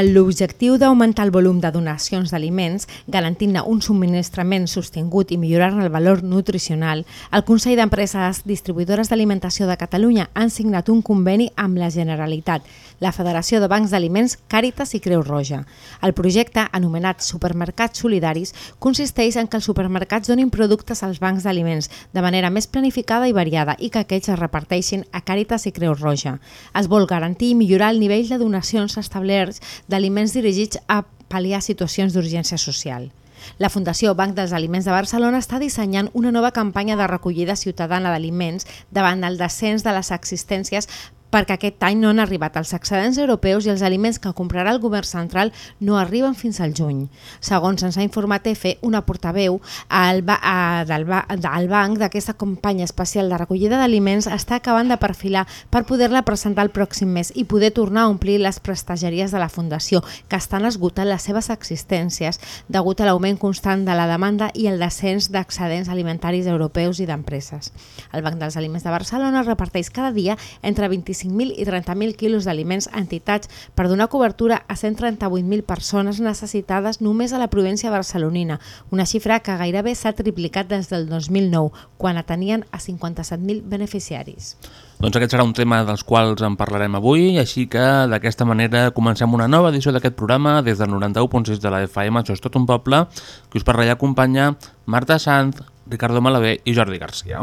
L'objectiu d'augmentar el volum de donacions d'aliments, garantint un subministrament sostingut i millorant el valor nutricional, el Consell d'Empreses Distribuïdores d'Alimentació de Catalunya han signat un conveni amb la Generalitat, la Federació de Bancs d'Aliments, Càritas i Creu Roja. El projecte, anomenat Supermercats Solidaris, consisteix en que els supermercats donin productes als bancs d'aliments de manera més planificada i variada i que aquests es reparteixin a Càritas i Creu Roja. Es vol garantir i millorar el nivell de donacions establerts d'aliments dirigits a pal·liar situacions d'urgència social. La Fundació Banc dels Aliments de Barcelona està dissenyant una nova campanya de recollida ciutadana d'aliments davant el descens de les existències perquè aquest any no han arribat els excedents europeus i els aliments que comprarà el govern central no arriben fins al juny. Segons ens ha informat EFE, una portaveu al ba a, del, ba del banc d'aquesta campanya especial de recollida d'aliments està acabant de perfilar per poder-la presentar el pròxim mes i poder tornar a omplir les prestageries de la Fundació, que estan esgotant les seves existències degut a l'augment constant de la demanda i el descens d'excedents alimentaris europeus i d'empreses. El Banc dels Aliments de Barcelona reparteix cada dia entre 25 25.000 i 30.000 quilos d'aliments a entitats per donar cobertura a 138.000 persones necessitades només a la província barcelonina, una xifra que gairebé s'ha triplicat des del 2009, quan atenien a 57.000 beneficiaris. Doncs aquest serà un tema dels quals en parlarem avui, així que d'aquesta manera comencem una nova edició d'aquest programa des del 91.6 de la FM, això és tot un poble, que us parlarà acompanya Marta Sanz, Ricardo Malavé i Jordi Garcia.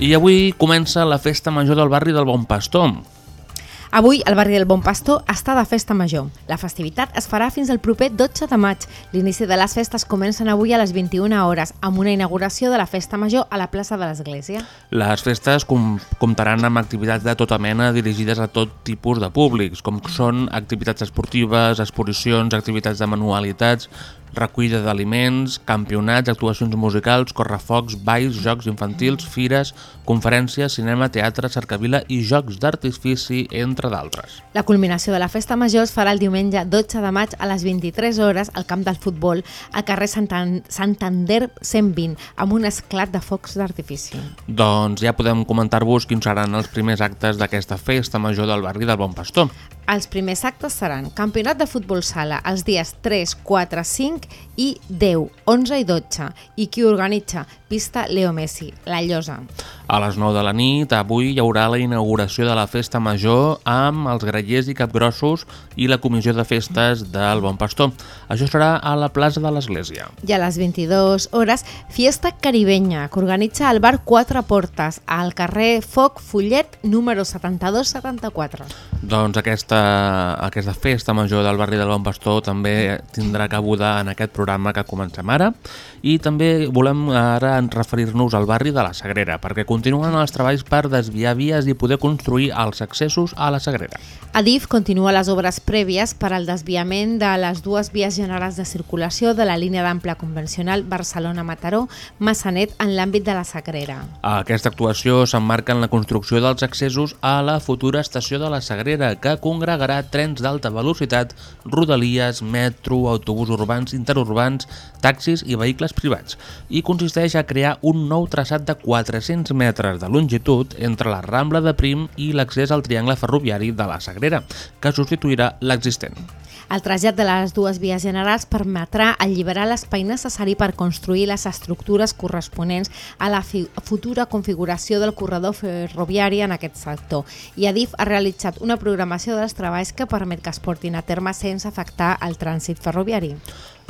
I avui comença la festa major del barri del Bon Pastor. Avui el barri del Bon Pastor està de festa major. La festivitat es farà fins al proper 12 de maig. L'inici de les festes comencen avui a les 21 hores amb una inauguració de la festa major a la plaça de l'Església. Les festes com, comptaran amb activitats de tota mena dirigides a tot tipus de públics, com són activitats esportives, exposicions, activitats de manualitats, recollida d'aliments, campionats, actuacions musicals, correfocs, balls, jocs infantils, fires, conferències, cinema, teatre, cercavila i jocs d'artifici, entre d'altres. La culminació de la festa major es farà el diumenge 12 de maig a les 23 hores al camp del futbol al carrer Santander 120 amb un esclat de focs d'artifici. Doncs ja podem comentar-vos quins seran els primers actes d'aquesta festa major del barri del Bon Pastor. Els primers actes seran Campionat de Futbol Sala els dies 3, 4, 5 i 10, 11 i 12 i qui organitza Pista Leo Messi, La Llosa. A les 9 de la nit, avui hi haurà la inauguració de la Festa Major amb els grallers i capgrossos i la Comissió de Festes del Bon Pastor. Això serà a la plaça de l'Església. I a les 22 hores, Fiesta Caribenya, que organitza el bar Quatre Portes, al carrer Foc Follet, número 7274. Doncs aquesta, aquesta Festa Major del barri del Bon Pastor també tindrà cabuda en aquest programa que comencem ara i també volem ara referir-nos al barri de la Sagrera perquè continuen els treballs per desviar vies i poder construir els accessos a la Sagrera. Adif continua les obres prèvies per al desviament de les dues vies generals de circulació de la línia d'ample convencional Barcelona-Mataró, Massanet en l'àmbit de la Sagrera. Aquesta actuació s'emmarca en la construcció dels accessos a la futura estació de la Sagrera, que congregarà trens d'alta velocitat, rodalies, metro, autobús urbans, interurbans, taxis i vehicles privats, i consisteix a crear un nou traçat de 400 metres de longitud entre la Rambla de Prim i l'accés al triangle ferroviari de la Sagrera, que substituirà l'existent. El trasllat de les dues vies generals permetrà alliberar l'espai necessari per construir les estructures corresponents a la futura configuració del corredor ferroviari en aquest sector i Adif ha realitzat una programació dels treballs que permet que es portin a terme sense afectar el trànsit ferroviari.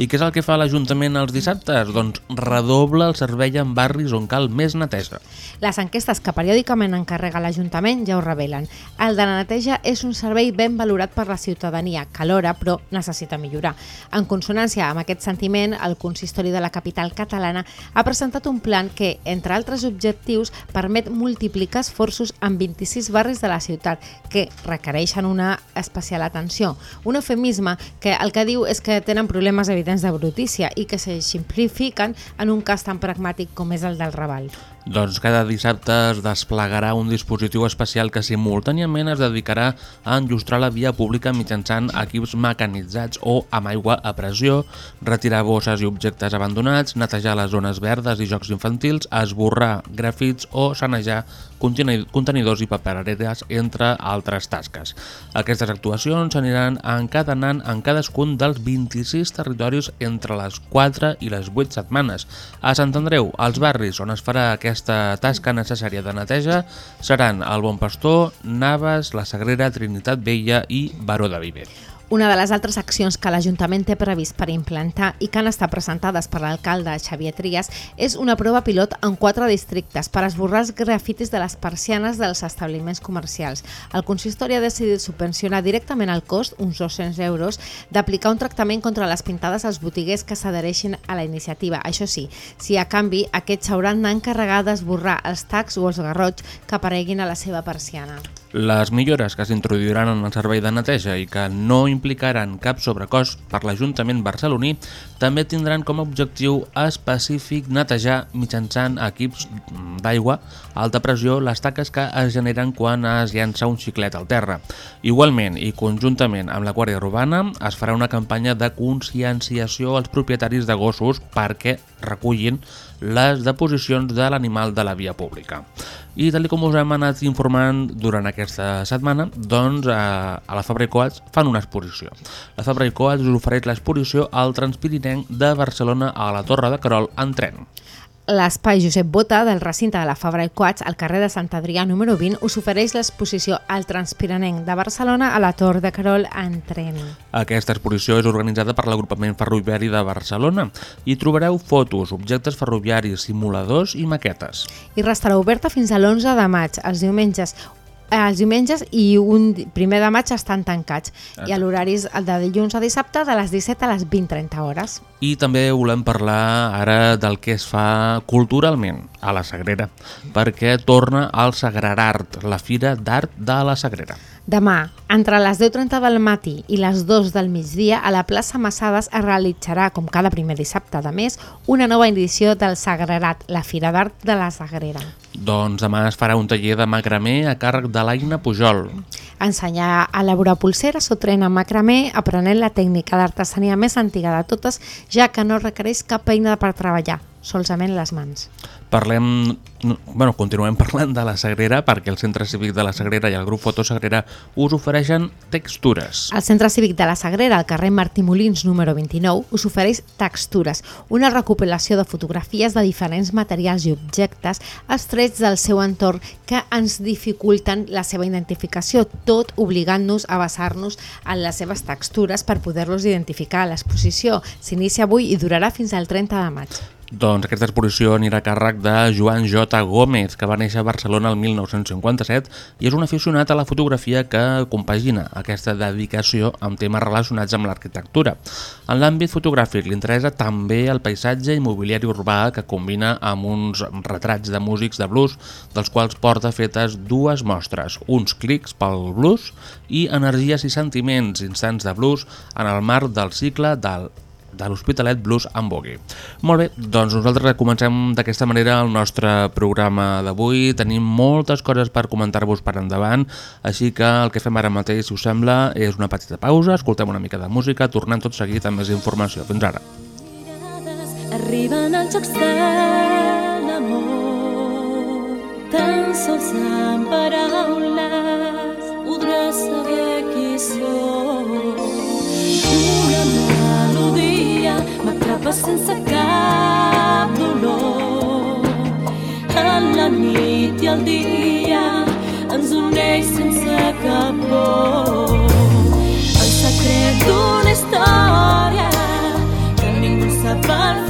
I què és el que fa l'Ajuntament els dissabtes? Doncs redobla el servei en barris on cal més neteja. Les enquestes que periòdicament encarrega l'Ajuntament ja ho revelen. El de la neteja és un servei ben valorat per la ciutadania, que alhora, però, necessita millorar. En consonància amb aquest sentiment, el consistori de la capital catalana ha presentat un plan que, entre altres objectius, permet multiplicar esforços en 26 barris de la ciutat que requereixen una especial atenció. Un eufemisme que el que diu és que tenen problemes evidents de brutícia i que se simplifiquen en un cas tan pragmàtic com és el del Raval. Doncs cada dissabte es desplegarà un dispositiu especial que simultàniament es dedicarà a enllustrar la via pública mitjançant equips mecanitzats o amb aigua a pressió, retirar bosses i objectes abandonats, netejar les zones verdes i jocs infantils, esborrar grafits o sanejar contenidors i papereres, entre altres tasques. Aquestes actuacions s'aniran encadenant en cadascun dels 26 territoris entre les 4 i les 8 setmanes. A Sant Andreu, als barris on es farà aquesta tasca necessària de neteja seran el Bon Pastor, Naves, la Sagrera, Trinitat Vella i Baró de Viver. Una de les altres accions que l'Ajuntament té previst per implantar i que han estat presentades per l'alcalde Xavier Trias és una prova pilot en quatre districtes per esborrar els grafitis de les persianes dels establiments comercials. El consistori ha decidit subvencionar directament el cost, uns 200 euros, d'aplicar un tractament contra les pintades als botiguers que s'adhereixin a la iniciativa. Això sí, si a canvi aquests s'hauran d'encarregar d'esborrar els tacs o els garrots que apareguin a la seva persiana. Les millores que s'introduiran en el servei de neteja i que no implicaran cap sobrecost per l'Ajuntament barceloní també tindran com a objectiu específic netejar mitjançant equips d'aigua a alta pressió les taques que es generen quan es llença un xiclet al terra. Igualment i conjuntament amb la Guàrdia Urbana es farà una campanya de conscienciació als propietaris de gossos perquè recullin les deposicions de l'animal de la via pública. I tal com us hem anat informant durant aquesta setmana, doncs a, a la Fabra i Coats fan una exposició. La Fabra i Coats us ofereix l'exposició al Transpirinenc de Barcelona a la Torre de Carol en tren. L'espai Josep Bota del recinte de la Fabra i Coats al carrer de Sant Adrià número 20 us ofereix l'exposició al Transpiranenc de Barcelona a la Tor de Carol en tren. Aquesta exposició és organitzada per l'agrupament ferroviari de Barcelona i trobareu fotos, objectes ferroviaris, simuladors i maquetes. I restarà oberta fins a l'11 de maig, els diumenges els diumenges i un primer de maig estan tancats i a l'horaris de dilluns a dissabte de les 17 a les 20-30 hores. I també volem parlar ara del que es fa culturalment a la Sagrera, perquè torna al Sagrarart, la Fira d'Art de la Sagrera. Demà, entre les 10.30 del matí i les 2 del migdia, a la plaça Massades es realitzarà, com cada primer dissabte de mes, una nova edició del Sagrarat, la Fira d'Art de la Sagrera. Doncs demà es farà un taller de macramé a càrrec de l'Aina Pujol. Ensenyar a elaborar pulseres o tren amb macramé aprenent la tècnica d'artesania més antiga de totes, ja que no requereix cap eina per treballar, solament les mans. Parlem, bueno, continuem parlant de la Sagrera perquè el Centre Cívic de la Sagrera i el grup Foto Sagrera us ofereixen textures. El Centre Cívic de la Sagrera, al carrer Martí Molins número 29, us ofereix textures, una recopilació de fotografies de diferents materials i objectes estrets del seu entorn que ens dificulten la seva identificació, tot obligant-nos a basar-nos en les seves textures per poder-los identificar a l'exposició. S'inicia avui i durarà fins al 30 de maig. Doncs aquesta exposició anirà a càrrec de Joan J. Gómez, que va néixer a Barcelona el 1957 i és un aficionat a la fotografia que compagina aquesta dedicació amb temes relacionats amb l'arquitectura. En l'àmbit fotogràfic li interessa també el paisatge i mobiliari urbà que combina amb uns retrats de músics de blues, dels quals porta fetes dues mostres, uns clics pel blues i energies i sentiments instants de blues en el marc del cicle del de l'Hospitalet Blues and Boogie. Molt bé, doncs nosaltres comencem d'aquesta manera el nostre programa d'avui. Tenim moltes coses per comentar-vos per endavant, així que el que fem ara mateix, si us sembla, és una petita pausa, escoltem una mica de música, tornem tot seguit amb més informació. Fins ara. Arriben els jocs de l'amor Tan sols amb paraules podràs saber qui sóc va sense cap dolor. En la nit i el dia ens uneix sense cap por. El secret d'una història que ningú sap al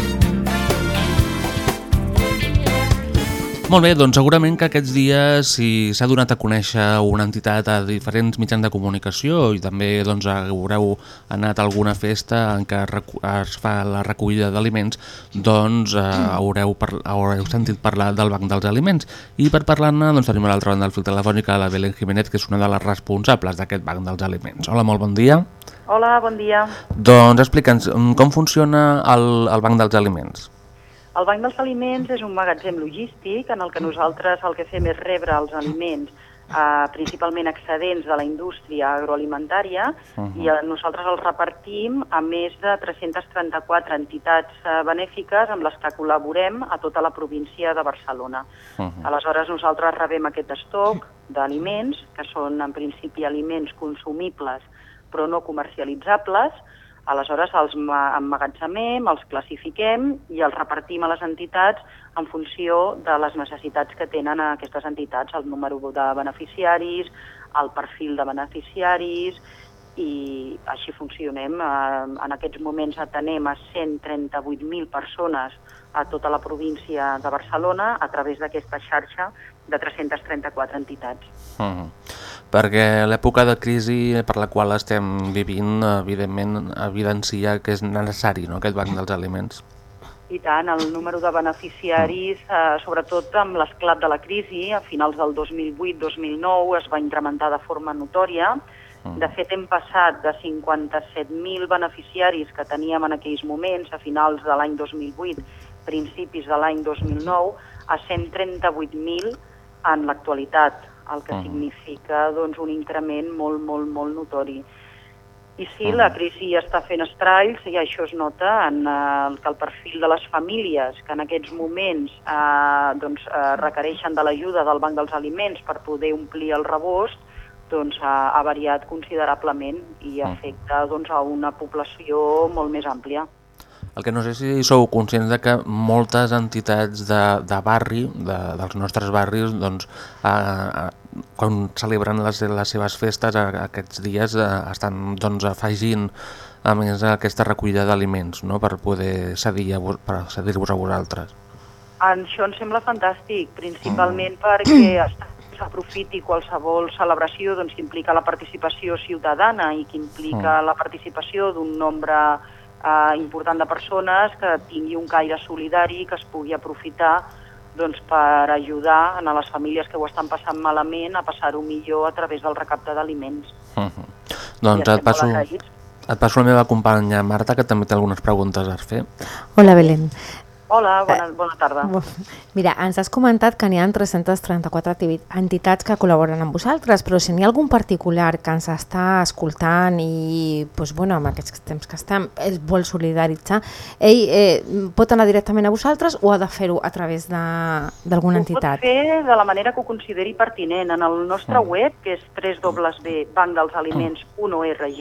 Molt bé, doncs segurament que aquests dies si s'ha donat a conèixer una entitat a diferents mitjans de comunicació i també doncs, haureu anat a alguna festa en què es fa la recollida d'aliments, doncs eh, haureu, par haureu sentit parlar del Banc dels Aliments. I per parlar-ne doncs, tenim a l'altra banda del fil telefònic a la Belén Jiménez, que és una de les responsables d'aquest Banc dels Aliments. Hola, molt bon dia. Hola, bon dia. Doncs explica'ns mm, com funciona el, el Banc dels Aliments. El Banc dels Aliments és un magatzem logístic en el que nosaltres el que fem és rebre els aliments eh, principalment excedents de la indústria agroalimentària uh -huh. i eh, nosaltres els repartim a més de 334 entitats eh, benèfiques amb les que col·laborem a tota la província de Barcelona. Uh -huh. Aleshores nosaltres rebem aquest estoc d'aliments, que són en principi aliments consumibles però no comercialitzables, aleshores els ma- emmagatzemem, els classifiquem i els repartim a les entitats en funció de les necessitats que tenen aquestes entitats, el número de beneficiaris, el perfil de beneficiaris i així funcionem. Eh, En aquests moments atenem a 138.000 persones a tota la província de Barcelona a través d'aquesta xarxa de 334 entitats. Uh -huh. Perquè l'època de crisi per la qual estem vivint, evidentment, evidencia que és necessari no, aquest banc dels aliments. I tant, el número de beneficiaris, eh, sobretot amb l'esclat de la crisi, a finals del 2008-2009 es va incrementar de forma notòria. De fet, hem passat de 57.000 beneficiaris que teníem en aquells moments, a finals de l'any 2008, principis de l'any 2009, a 138.000 en l'actualitat, el que Mhm. significa doncs, un increment molt, molt, molt notori. I sí, la crisi està fent estralls i això es nota en eh, que el perfil de les famílies que en aquests moments eh, doncs, eh, requereixen de l'ajuda del Banc dels Aliments per poder omplir el rebost doncs, ha, ha variat considerablement i afecta doncs, a una població molt més àmplia. El que no sé si sou conscients de que moltes entitats de, de barri, de, dels nostres barris, doncs, eh, eh, quan celebren les, les seves festes eh, aquests dies eh, estan doncs, afegint a més aquesta recollida d'aliments no? per poder cedir a, per cedir-vos a vosaltres. Això ens sembla fantàstic, principalment perquè es- s'aprofiti qualsevol celebració doncs, que implica la participació ciutadana i que implica la participació d'un nombre eh, important de persones que tingui un caire solidari que es pugui aprofitar doncs, per ajudar a les famílies que ho estan passant malament a passar-ho millor a través del recapte d'aliments. Uh -huh. Doncs et passo, et passo la meva companya Marta, que també té algunes preguntes a fer. Hola, Belén. Hola, bona, bona tarda. Mira, ens has comentat que n'hi ha 334 activi- entitats que col·laboren amb vosaltres, però si n'hi ha algun particular que ens està escoltant i, doncs, bueno, amb aquests temps que estem, es vol solidaritzar, ell eh, pot anar directament a vosaltres o ha de fer-ho a través de- d'alguna Ho pot entitat? fer de la manera que ho consideri pertinent. En el nostre web, que és www.bancdelsaliments.org,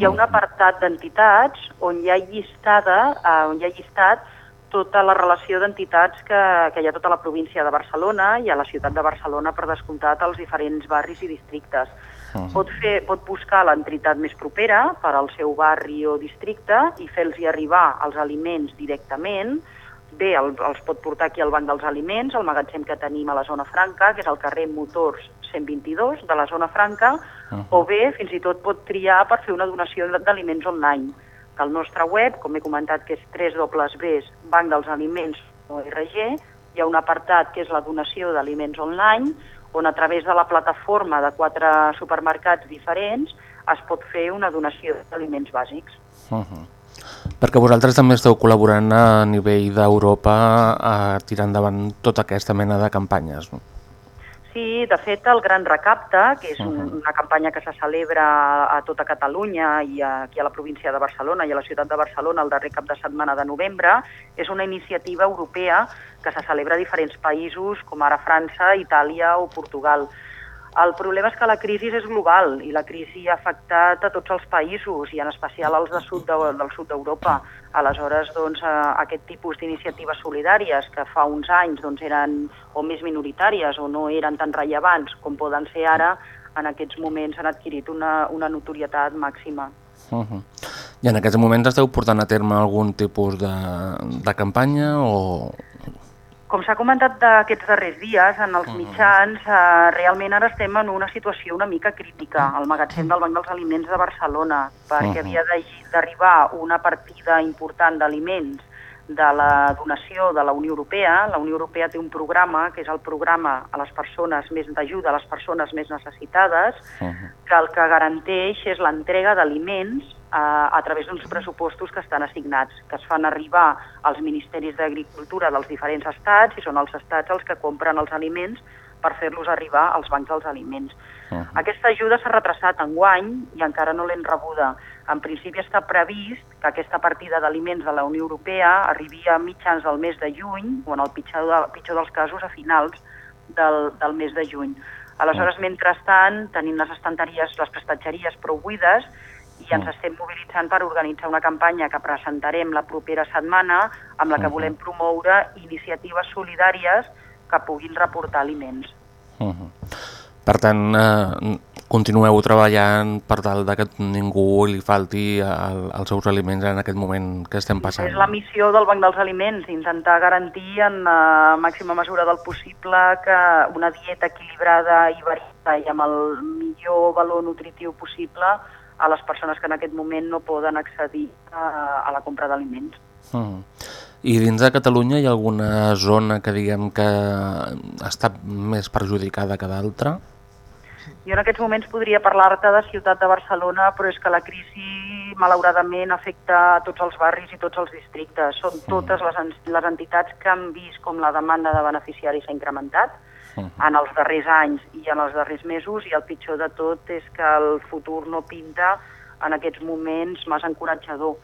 hi ha un apartat d'entitats on hi ha llistada, eh, on hi ha llistat tota la relació d'entitats que, que hi ha a tota la província de Barcelona i a la ciutat de Barcelona, per descomptat, als diferents barris i districtes. Pot, fer, pot buscar l'entitat més propera per al seu barri o districte i fer-los arribar els aliments directament. Bé, el, els pot portar aquí al Banc dels Aliments, al magatzem que tenim a la zona franca, que és el carrer Motors 122 de la zona franca, o bé, fins i tot pot triar per fer una donació d'aliments online. Que al nostre web, com he comentat, que és www.bancdelsaliments.org, hi ha un apartat que és la donació d'aliments online, on a través de la plataforma de quatre supermercats diferents es pot fer una donació d'aliments bàsics. Uh -huh. Perquè vosaltres també esteu col·laborant a nivell d'Europa a tirar endavant tota aquesta mena de campanyes. No? Sí, de fet, el Gran Recapte, que és un, una campanya que se celebra a tota Catalunya i aquí a la província de Barcelona i a la ciutat de Barcelona el darrer cap de setmana de novembre, és una iniciativa europea que se celebra a diferents països, com ara França, Itàlia o Portugal. El problema és que la crisi és global i la crisi ha afectat a tots els països i en especial als de sud de, del sud d'Europa. Aleshores, doncs, eh, aquest tipus d'iniciatives solidàries que fa uns anys doncs, eren o més minoritàries o no eren tan rellevants com poden ser ara, en aquests moments han adquirit una, una notorietat màxima. Uh -huh. I en aquests moments esteu portant a terme algun tipus de, de campanya o... Com s'ha comentat d'aquests darrers dies en els mitjans, eh, realment ara estem en una situació una mica crítica al magatzem del Banc dels Aliments de Barcelona, perquè Mhm. havia d'arribar una partida important d'aliments de la donació de la Unió Europea. La Unió Europea té un programa, que és el programa a les persones més d'ajuda a les persones més necessitades, que el que garanteix és l'entrega d'aliments eh, a través d'uns pressupostos que estan assignats, que es fan arribar als ministeris d'Agricultura dels diferents estats i són els estats els que compren els aliments per fer-los arribar als bancs dels aliments. Aquesta ajuda s'ha retrasat en guany i encara no l'hem rebuda. En principi està previst que aquesta partida d'aliments de la Unió Europea arribi a mitjans del mes de juny, o en el pitjor, de, pitjor dels casos a finals del, del mes de juny. Aleshores, mentrestant, tenim les estanteries, les prestatgeries prou buides i ens estem mobilitzant per organitzar una campanya que presentarem la propera setmana amb la que volem promoure iniciatives solidàries que puguin reportar aliments. Uh -huh. Per tant, eh, continueu treballant per tal de que ningú li falti el, els seus aliments en aquest moment que estem passant. És la missió del Banc dels Aliments, intentar garantir en la màxima mesura del possible que una dieta equilibrada i variada i amb el millor valor nutritiu possible a les persones que en aquest moment no poden accedir a, a la compra d'aliments. -huh. I dins de Catalunya hi ha alguna zona que diguem que està més perjudicada que d'altra? Jo en aquests moments podria parlar-te de Ciutat de Barcelona, però és que la crisi malauradament afecta a tots els barris i tots els districtes. Són totes les, les entitats que han vist com la demanda de beneficiaris s'ha incrementat en els darrers anys i en els darrers mesos i el pitjor de tot és que el futur no pinta en aquests moments massa encoratjador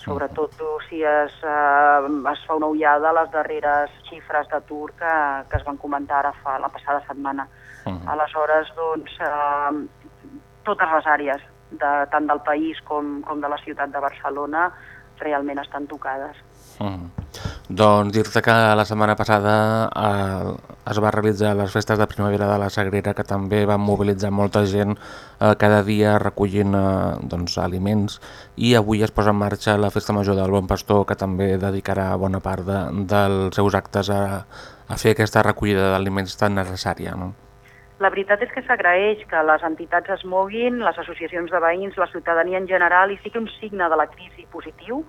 sobretot si es, eh, es fa una ullada a les darreres xifres d'atur que, que es van comentar ara fa la passada setmana. Aleshores, doncs, eh, totes les àrees, de, tant del país com, com de la ciutat de Barcelona, realment estan tocades. Mm. Doncs dir-te que la setmana passada eh, es va realitzar les festes de primavera de la Sagrera que també van mobilitzar molta gent eh, cada dia recollint eh, doncs, aliments i avui es posa en marxa la Festa Major del Bon Pastor que també dedicarà bona part de, dels seus actes a, a fer aquesta recollida d'aliments tan necessària. No? La veritat és que s'agraeix que les entitats es moguin, les associacions de veïns, la ciutadania en general, i sí que un signe de la crisi positiu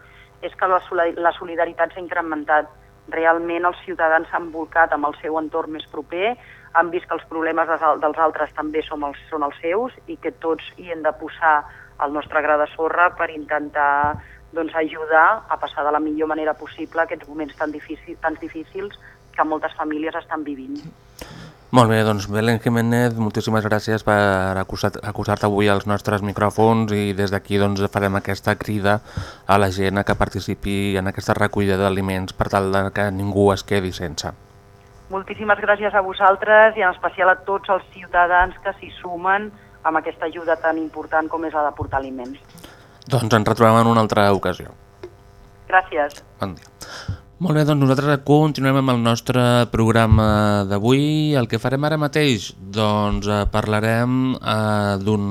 és que la, soli- la solidaritat s'ha incrementat. Realment els ciutadans s'han volcat amb el seu entorn més proper, han vist que els problemes dels, al- dels altres també són els, són els seus i que tots hi hem de posar el nostre gra de sorra per intentar doncs, ajudar a passar de la millor manera possible aquests moments tan, difícils, tan difícils que moltes famílies estan vivint. Molt bé, doncs Belén Jiménez, moltíssimes gràcies per acusar- acusar-te avui als nostres micròfons i des d'aquí doncs, farem aquesta crida a la gent a que participi en aquesta recollida d'aliments per tal que ningú es quedi sense. Moltíssimes gràcies a vosaltres i en especial a tots els ciutadans que s'hi sumen amb aquesta ajuda tan important com és la de portar aliments. Doncs ens retrobem en una altra ocasió. Gràcies. Bon dia. Molt bé, doncs nosaltres continuem amb el nostre programa d'avui. El que farem ara mateix, doncs eh, parlarem eh, d'un...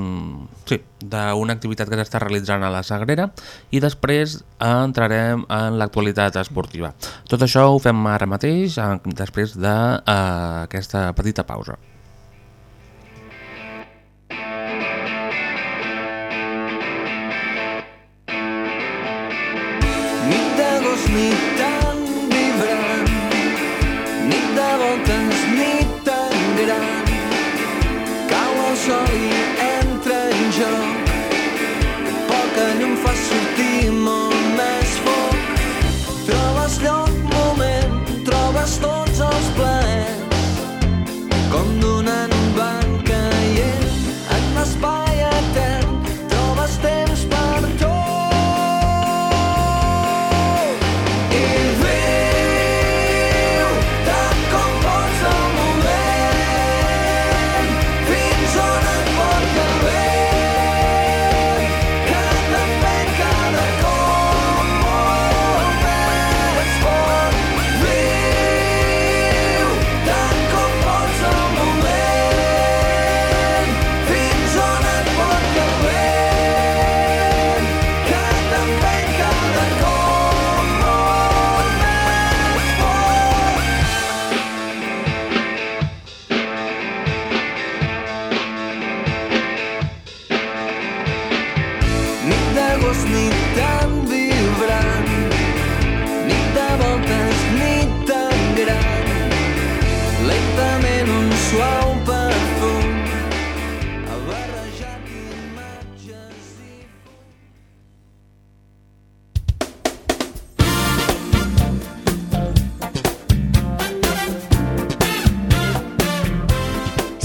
Sí, d'una activitat que s'està realitzant a la Sagrera i després entrarem en l'actualitat esportiva. Tot això ho fem ara mateix, després d'aquesta eh, petita pausa. Nit d'agost, nit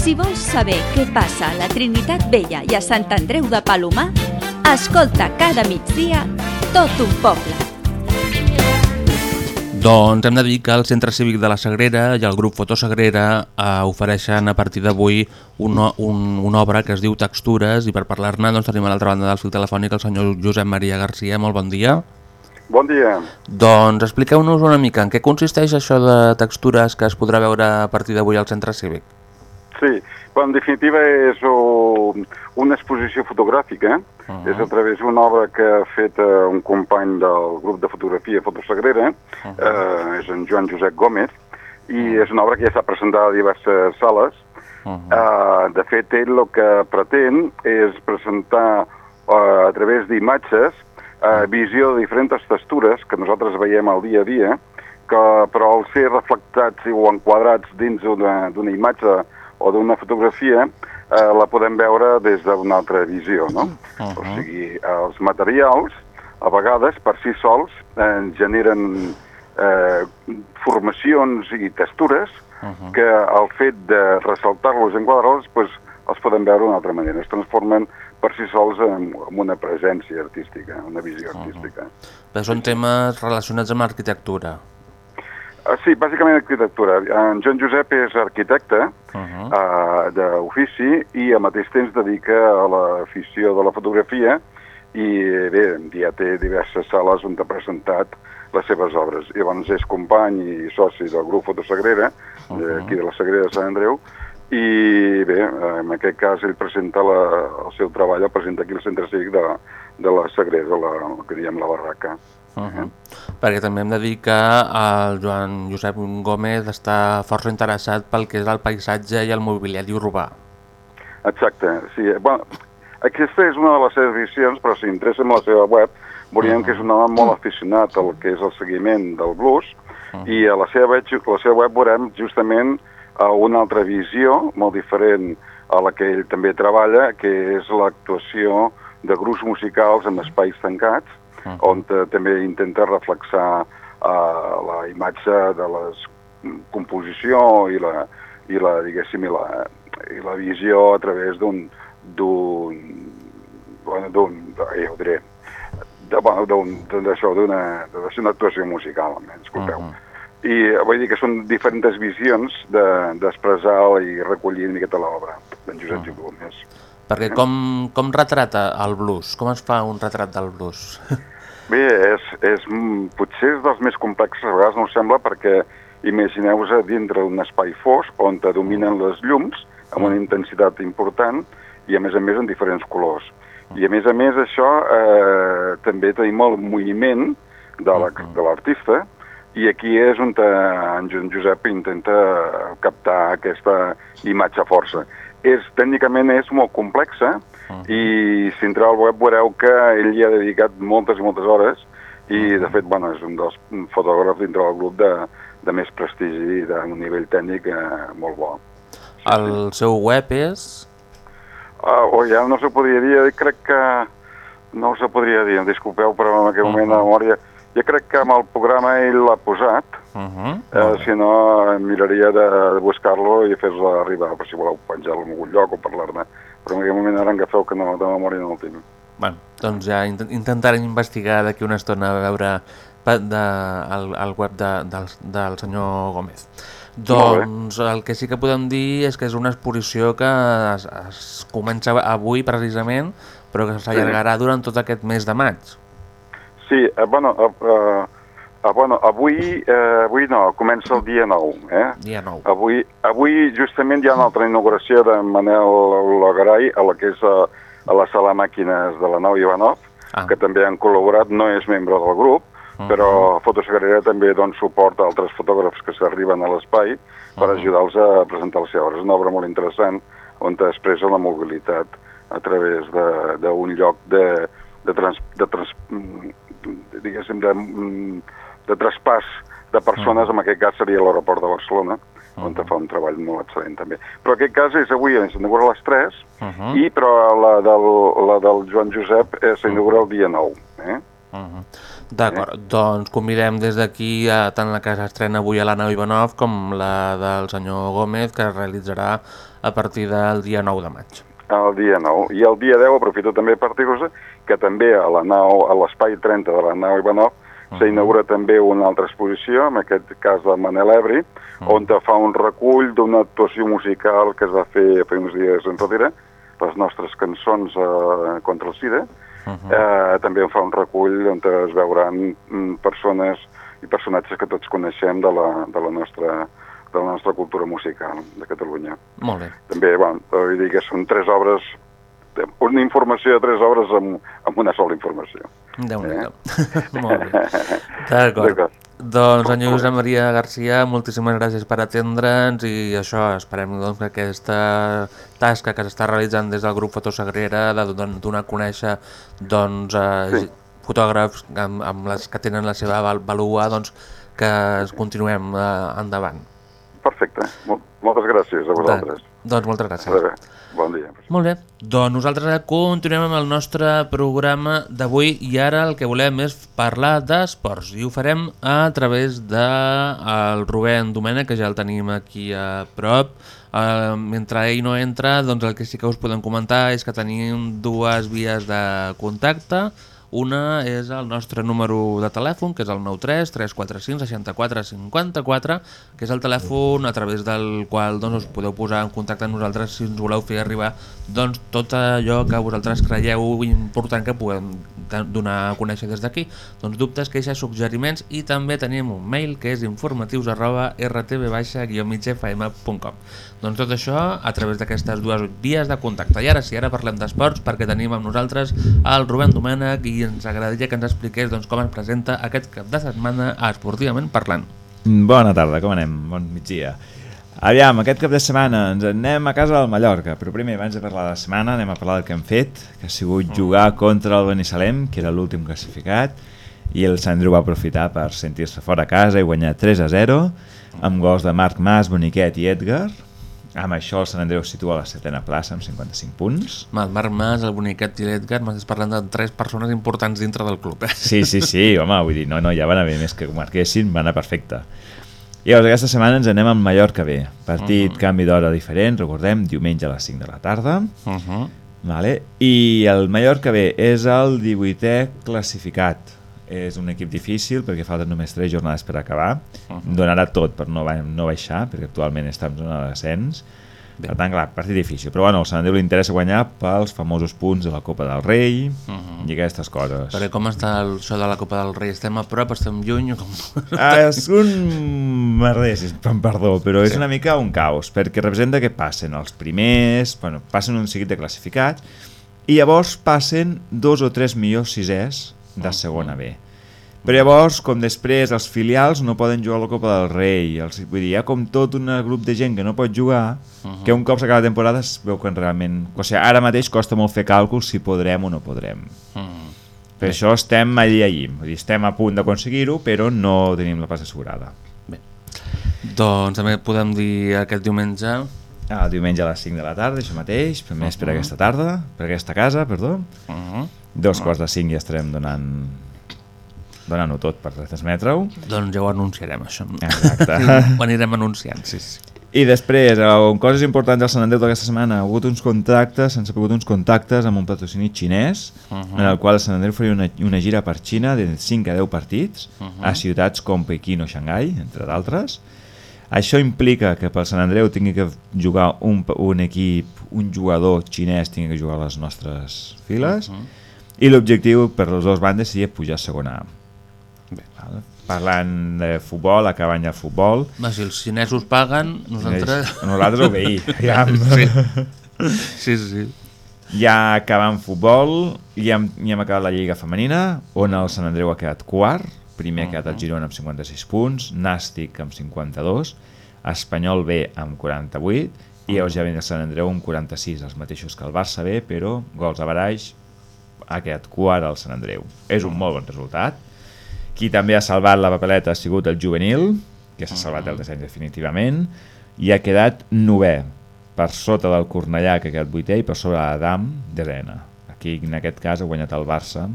Si vols saber què passa a la Trinitat Vella i a Sant Andreu de Palomar, escolta cada migdia tot un poble. Doncs hem de dir que el Centre Cívic de la Sagrera i el grup Fotosagrera eh, ofereixen a partir d'avui una, un, una obra que es diu Textures i per parlar-ne doncs, tenim a l'altra banda del fil telefònic el senyor Josep Maria Garcia. Molt bon dia. Bon dia. Doncs expliqueu-nos una mica en què consisteix això de textures que es podrà veure a partir d'avui al Centre Cívic. Sí, però en definitiva és uh, una exposició fotogràfica, uh -huh. és a través d'una obra que ha fet uh, un company del grup de fotografia Fotosagrera, uh -huh. uh, és en Joan Josep Gómez, i uh -huh. és una obra que ja s'ha presentat a diverses sales. Uh -huh. uh, de fet, ell el que pretén és presentar uh, a través d'imatges uh, visió de diferents textures que nosaltres veiem al dia a dia, que però al ser reflectats o enquadrats dins d'una imatge o d'una fotografia, eh, la podem veure des d'una altra visió, no? Uh -huh. O sigui, els materials, a vegades, per si sols, eh, generen eh, formacions i textures uh -huh. que el fet de ressaltar-los i enquadrar-los, pues, els podem veure d'una altra manera. Es transformen per si sols en, en una presència artística, una visió artística. Uh -huh. Però són temes relacionats amb l'arquitectura. Uh, sí, bàsicament arquitectura. En Joan Josep és arquitecte uh -huh. uh, d'ofici i al mateix temps dedica a l'afició de la fotografia i bé, ja té diverses sales on ha presentat les seves obres. I llavors és company i soci del grup Fotosagrera, uh -huh. aquí de la Sagrera de Sant Andreu, i bé, en aquest cas ell presenta la, el seu treball, el presenta aquí al Centre Cívic de, de la Sagrera, la, el que diem la barraca. Uh -huh. Perquè també hem de dir que el Joan Josep Gómez està força interessat pel que és el paisatge i el mobiliari urbà. Exacte, sí. Bueno, aquesta és una de les seves visions, però si interessa en la seva web, veuríem uh -huh. que és un home molt aficionat al que és el seguiment del blues, uh -huh. i a la seva, web, la seva web veurem justament uh, una altra visió, molt diferent a la que ell també treballa, que és l'actuació de grups musicals en espais tancats, -huh. on eh, també intenta reflexar eh, la imatge de la composició i la, i la diguéssim, i la, i la visió a través d'un d'un bueno, d'un, ja ho diré, d'això, d'una una actuació musical, disculpeu. Uh -huh. I vull dir que són diferents visions d'expressar de, i recollir una miqueta l'obra d'en Josep uh -huh. Gibó més. Perquè com, com retrata el blues? Com es fa un retrat del blues? Bé, és, és, potser és dels més complexos, a vegades no ho sembla, perquè imagineu-vos a dintre d'un espai fosc on te dominen les llums amb una intensitat important i a més a més en diferents colors. I a més a més això eh, també tenim el moviment de l'artista i aquí és on en Joan Josep intenta captar aquesta imatge força. És, tècnicament és molt complexa i si entreu al web veureu que ell hi ha dedicat moltes i moltes hores i de fet bueno, és un dels fotògrafs dintre del grup de, de més prestigi i d'un nivell tècnic eh, molt bo. Sí, el sí. seu web és? Uh, o ja no se podria dir, crec que no se podria dir, em disculpeu, però en moment uh -huh. a memòria, jo crec que amb el programa ell l'ha posat, uh -huh. eh, si no miraria de, buscar-lo i fer-lo arribar, per si voleu penjar-lo en algun lloc o parlar-ne, però en aquell moment ara agafeu que no, de memòria no el tinc. Bueno, doncs ja int intentarem investigar d'aquí una estona a veure de, el web de, del, del senyor Gómez. Doncs el que sí que podem dir és que és una exposició que es, es comença avui precisament, però que s'allargarà sí. durant tot aquest mes de maig. Sí, eh, bueno, eh, eh, bueno avui, eh, avui no, comença el dia 9. Eh? Dia 9. Avui, avui justament hi ha una altra inauguració de Manel Lagaray a la que és a, a la sala màquines de la nau Ivanov, ah. que també han col·laborat, no és membre del grup, -huh. però Fotosagrera també dona suport a altres fotògrafs que s'arriben a l'espai per uh -huh. ajudar-los a presentar les seves. És una obra molt interessant on expressa la mobilitat a través d'un lloc de, de, trans, de, trans, de, diguéssim, de, de traspàs de persones, -huh. en aquest cas seria l'aeroport de Barcelona, on uh -huh. fa un treball molt excel·lent també. Però aquest cas és avui, s'inaugura a les 3, uh -huh. i però la del, la del Joan Josep s'inaugura el dia 9. Eh? Uh -huh. D'acord, eh? doncs convidem des d'aquí a tant la que s'estrena avui a l'Anna Ivanov com la del senyor Gómez que es realitzarà a partir del dia 9 de maig. El dia 9. I el dia 10 aprofito també per dir que també a la nau, a l'espai 30 de la nau Ivanov -huh. s'inaugura també una altra exposició, en aquest cas de Manel Ebri, uh -huh. on fa un recull d'una actuació musical que es va fer fa uns dies enrere, les nostres cançons eh, contra el SIDA, Uh -huh. eh, també en fa un recull on es veuran mm, persones i personatges que tots coneixem de la, de la nostra de la nostra cultura musical de Catalunya. Molt bé. També, bueno, vull dir que són tres obres, una informació de tres obres amb, amb una sola informació. Déu nhi eh? Molt bé. D'acord. Doncs, senyor Josep Maria Garcia, moltíssimes gràcies per atendre'ns i això, esperem doncs, que aquesta tasca que s'està realitzant des del grup Fotosagrera de donar a conèixer doncs, eh, sí. fotògrafs amb, amb les que tenen la seva valua, doncs, que continuem eh, endavant. Perfecte, Mol moltes gràcies a vosaltres. De, doncs moltes gràcies. Bon dia. Molt bé. Doncs nosaltres continuem amb el nostre programa d'avui i ara el que volem és parlar d'esports i ho farem a través de el Rubén Domènech, que ja el tenim aquí a prop. Uh, mentre ell no entra, doncs el que sí que us podem comentar és que tenim dues vies de contacte. Una és el nostre número de telèfon, que és el 93 345 64 54, que és el telèfon a través del qual doncs, us podeu posar en contacte amb nosaltres si ens voleu fer arribar doncs, tot allò que vosaltres creieu important que puguem donar a conèixer des d'aquí. Doncs dubtes, queixes, suggeriments i també tenim un mail que és informatius arroba rtv-migfm.com doncs tot això a través d'aquestes dues vies de contacte. I ara sí, ara parlem d'esports perquè tenim amb nosaltres el Rubén Domènech i ens agradaria que ens expliqués doncs, com es presenta aquest cap de setmana esportivament parlant. Bona tarda, com anem? Bon migdia. Aviam, aquest cap de setmana ens anem a casa del Mallorca, però primer, abans de parlar de la setmana, anem a parlar del que hem fet, que ha sigut mm. jugar contra el Benissalem, que era l'últim classificat, i el Sandro va aprofitar per sentir-se fora a casa i guanyar 3 a 0, amb gols de Marc Mas, Boniquet i Edgar, Amb això el Sant Andreu es situa a la setena plaça amb 55 punts. Amb el Marc Mas, el Boniquet i l'Edgar, m'estàs parlant de tres persones importants dintre del club. Eh? Sí, sí, sí, home, vull dir, no, no, ja van haver més que marquessin, va anar perfecte. I llavors aquesta setmana ens anem amb Mallorca B. Partit, uh -huh. canvi d'hora diferent, recordem, diumenge a les 5 de la tarda. Uh -huh. Vale? I el Mallorca B és el 18è classificat. És un equip difícil perquè falten només 3 jornades per acabar. Uh -huh. Donarà tot per no, no baixar, perquè actualment està en zona de descens. Per tant, clar, partit difícil. Però bueno, al Sant Andreu li interessa guanyar pels famosos punts de la Copa del Rei uh -huh. i aquestes coses. Perquè com està el, això de la Copa del Rei? Estem a prop, estem lluny? o Com... Ah, és un merder, si em perdó, però és Sí. una mica un caos, perquè representa que passen els primers, bueno, passen un seguit de classificats, i llavors passen dos o tres millors sisès de segona B. Però llavors, com després els filials no poden jugar a la Copa del Rei, els, vull dir, hi ha com tot un grup de gent que no pot jugar, que un cop s'acaba la temporada es veu que realment... O sigui, ara mateix costa molt fer càlculs si podrem o no podrem. Mm. Per això estem allí allí, vull dir, estem a punt d'aconseguir-ho, però no tenim la pas assegurada. Doncs també podem dir aquest diumenge... Ah, diumenge a les 5 de la tarda, això mateix, més per Uh-huh. aquesta tarda, per aquesta casa, perdó. Uh -huh. Dos quarts de 5 ja estarem donant donant-ho tot per retransmetre-ho. Doncs ja ho anunciarem, això. Exacte. ho anirem anunciant, sí, sí. I després, eh, coses importants del Sant Andreu d'aquesta setmana, ha hagut uns contactes, s'han sabut uns contactes amb un patrocini xinès, Uh -huh. en el qual el Sant Andreu faria una, una gira per Xina de 5 a 10 partits, Uh -huh. a ciutats com Pequín o Xangai, entre d'altres. Això implica que pel Sant Andreu tingui que jugar un, un equip, un jugador xinès tingui que jugar a les nostres files, Uh -huh. i l'objectiu per les dues bandes seria pujar a segona A. Val? Parlant de futbol, acabant ja futbol, Va, si els xinesos paguen, nosaltres... Nosaltres obeir, aviam. Sí. sí, sí. Ja acabant futbol, ja hem, ja hem acabat la Lliga Femenina, on el Sant Andreu ha quedat quart, primer ha quedat el Girona amb 56 punts, Nàstic amb 52, Espanyol B amb 48, i llavors ja ve el Sant Andreu amb 46, els mateixos que el Barça B, però gols a baraix ha quedat quart al Sant Andreu. És un molt bon resultat. Qui també ha salvat la papeleta ha sigut el juvenil, que s'ha salvat el descens definitivament, i ha quedat novè, per sota del Cornellà, que ha quedat vuitè, i per sobre l'Adam, desena. Aquí, en aquest cas, ha guanyat el Barça,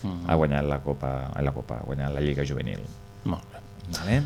ha guanyat la Copa, la Copa, ha guanyat la Lliga Juvenil. Molt bé. Vale?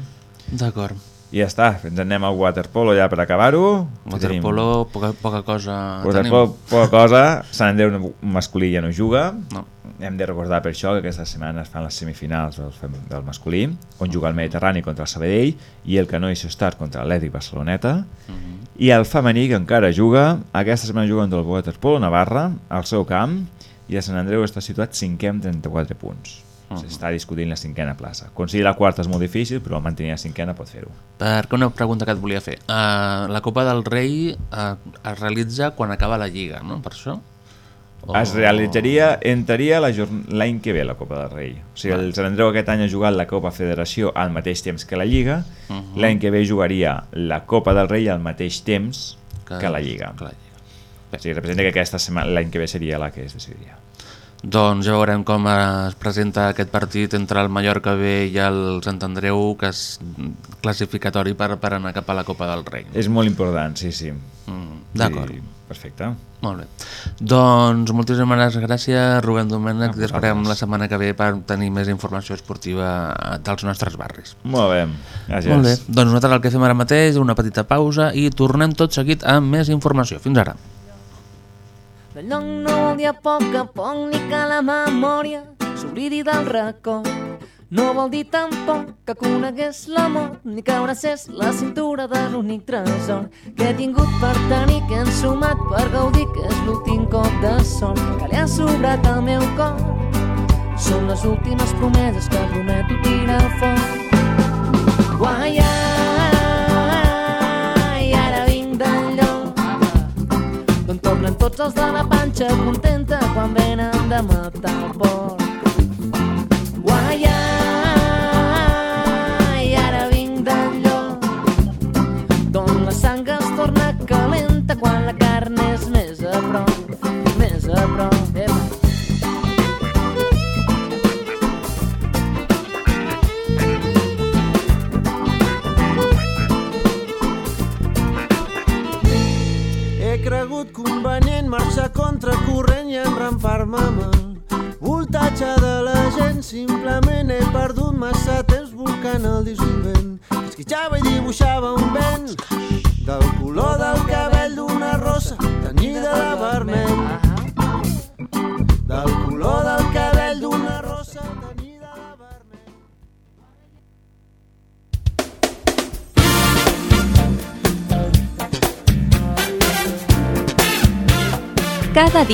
D'acord. I ja està, ens anem al waterpolo ja per acabar-ho. Waterpolo, poca, poca cosa Waterpolo, poca cosa. Sant Andreu masculí ja no juga. No. Hem de recordar per això que aquesta setmana es fan les semifinals del, del masculí, on juga el Mediterrani contra el Sabadell i el Canois Star contra l'Atlètic Barceloneta. Mhm. I el femení, que encara juga, aquesta setmana juga contra el Waterpolo Navarra, al seu camp, i el Sant Andreu està situat cinquè amb 34 punts. Mhm. S'està discutint la cinquena plaça. Aconseguir la quarta és molt difícil, però mantenir la cinquena pot fer-ho. Perquè una pregunta que et volia fer. Uh, la Copa del Rei uh, es realitza quan acaba la Lliga, no? Per això? Oh. Es realitzaria, entraria la l'any que ve la Copa del Rei. O sigui, el Sant Andreu aquest any ha jugat la Copa Federació al mateix temps que la Lliga, Uh -huh. l'any que ve jugaria la Copa del Rei al mateix temps que, Que- la Lliga. que la Lliga. O sigui, representa que aquesta setmana, l'any que ve seria la que es decidiria. Doncs ja veurem com es presenta aquest partit entre el Mallorca B i el Sant Andreu, que és classificatori per, per anar cap a la Copa del Rei. És molt important, sí, sí. Mm, D'acord. I- Perfecte. Molt bé. Doncs moltíssimes gràcies, Rubén Domènech. A I esperem vosaltres. la setmana que ve per tenir més informació esportiva dels nostres barris. Molt bé, gràcies. Molt bé. Doncs nosaltres el que fem ara mateix una petita pausa i tornem tot seguit amb més informació. Fins ara. De lloc no vol dir a poc a poc ni que la memòria s'oblidi del record. No vol dir tampoc que conegués l'amor ni que abracés la cintura de l'únic tresor que he tingut per tenir, que he ensumat per gaudir, que és l'últim cop de sol que li ha sobrat al meu cor. Són les últimes promeses que prometo tirar al foc. Tornen tots els de la panxa contenta quan venen de matar el porc.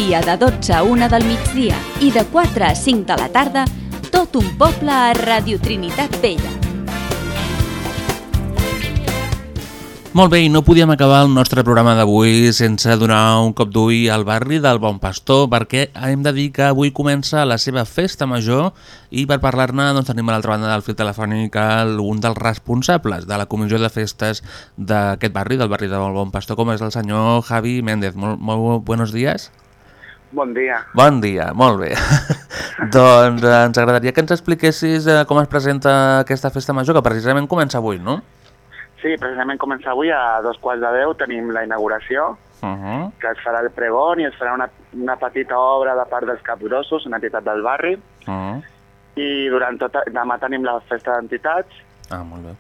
Dia de 12 a 1 del migdia i de 4 a 5 de la tarda, tot un poble a Radio Trinitat Vella. Molt bé, i no podíem acabar el nostre programa d'avui sense donar un cop d'ull al barri del Bon Pastor perquè hem de dir que avui comença la seva festa major i per parlar-ne doncs, tenim a l'altra banda del fil telefònic el- un dels responsables de la comissió de festes d'aquest barri, del barri del Bon Pastor, com és el senyor Javi Méndez. Molt, molt buenos dies. Bon dia. Bon dia, molt bé. doncs eh, ens agradaria que ens expliquessis eh, com es presenta aquesta festa major, que precisament comença avui, no? Sí, precisament comença avui a dos quarts de deu, tenim la inauguració, Uh -huh. que es farà el pregón i es farà una, una petita obra de part dels capgrossos, una entitat del barri, Uh -huh. i durant tota, demà tenim la festa d'entitats, Ah, molt bé.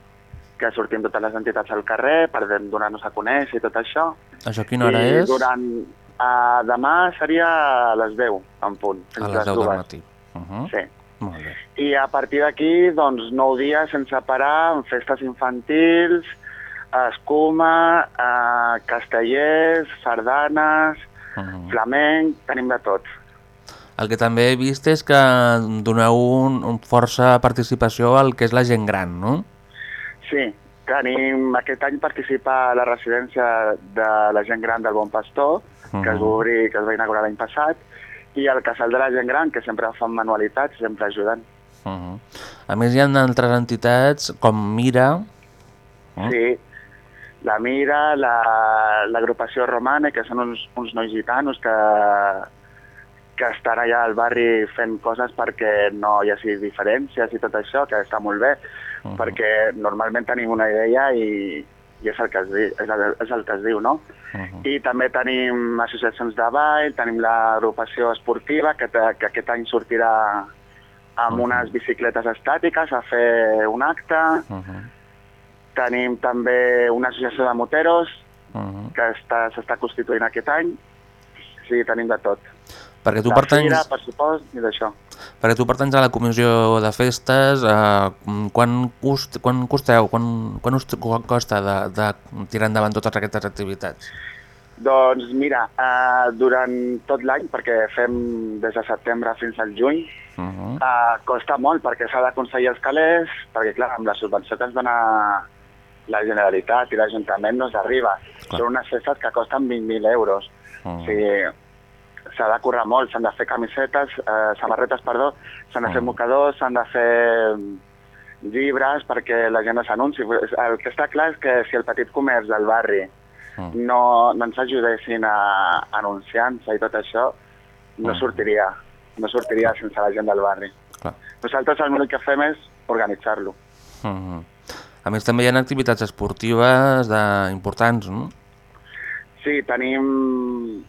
que sortim totes les entitats al carrer per donar-nos a conèixer i tot això. Això quina hora I és? durant... Uh, demà seria a les 10, en punt, fins A les 10 del dues. matí. Uh -huh. Sí. Molt bé. I a partir d'aquí, doncs, nou dies sense parar, amb festes infantils, escuma, eh, castellers, sardanes, Uh -huh. flamenc, tenim de tot. El que també he vist és que doneu un, un força participació al que és la gent gran, no? Sí, tenim, aquest any participa a la residència de la gent gran del Bon Pastor, que es va Mhm. obrir, que es va inaugurar l'any passat, i el casal de la gent gran, que sempre fan manualitats, sempre ajuden. Uh -huh. A més, hi ha altres entitats com Mira... Mm. Sí, la Mira, la- l'agrupació Romane, que són uns, uns nois gitanos que, que estan allà al barri fent coses perquè no hi hagi diferències i tot això, que està molt bé, Uh -huh. perquè normalment tenim una idea i, i és, el que es, di, és, el, és el que es diu, no? Uh -huh. I també tenim associacions de ball, tenim l'agrupació esportiva, que, te- que aquest any sortirà amb Mhm. unes bicicletes estàtiques a fer un acte, Uh -huh. Tenim també una associació de moteros Uh -huh. que està- s'està constituint aquest any. Sí, tenim de tot. Perquè tu de pertanys... fira, per supost, i d'això. Perquè tu pertanys a la comissió de festes, eh, quan, cost, quan costeu, quan, quan us quan costa de, de tirar endavant totes aquestes activitats? Doncs mira, eh, durant tot l'any, perquè fem des de setembre fins al juny, Uh -huh. eh, costa molt perquè s'ha d'aconseguir els calés, perquè clar, amb la subvenció que ens dona la Generalitat i l'Ajuntament no ens arriba. Clar. Són unes festes que costen 20.000 euros. Uh O sigui, s'ha de currar molt, s'han de fer camisetes, eh, samarretes, perdó, s'han de fer Mm. mocadors, s'han de fer mm, llibres perquè la gent s'anunci. El que està clar és que si el petit comerç del barri Mm. no, no ens ajudessin a anunciar-se i tot això, no Mm. sortiria, no sortiria sense la gent del barri. Clar. Nosaltres l'únic que fem és organitzar-lo. A més, també hi ha activitats esportives de... importants, no? Sí, tenim